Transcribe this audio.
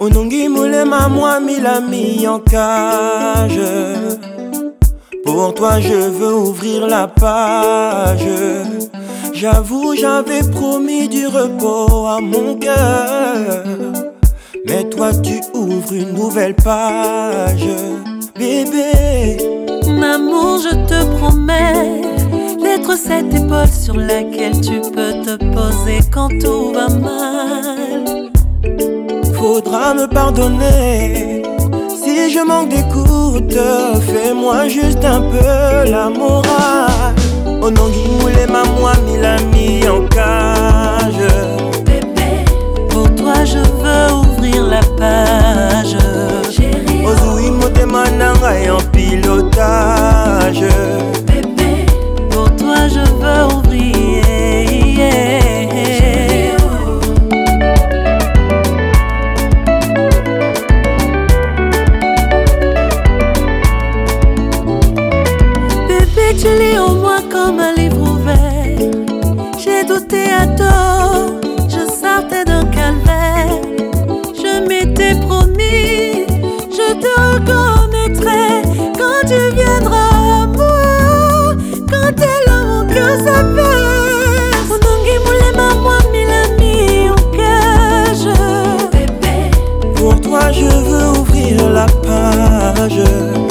Onongi Moulema, moi, mila mis en cage. Pour toi, je veux ouvrir la page. J'avoue, j'avais promis du repos à mon cœur. Mais toi, tu ouvres une nouvelle page. Bébé, mon amour, je te promets d'être cette épaule sur laquelle tu peux te poser quand tout va mal. Faudra me pardonner si je manque d'écoute. Fais-moi juste un peu la morale. Onangi mule mamwa en encore Pour toi, je veux ouvrir la page.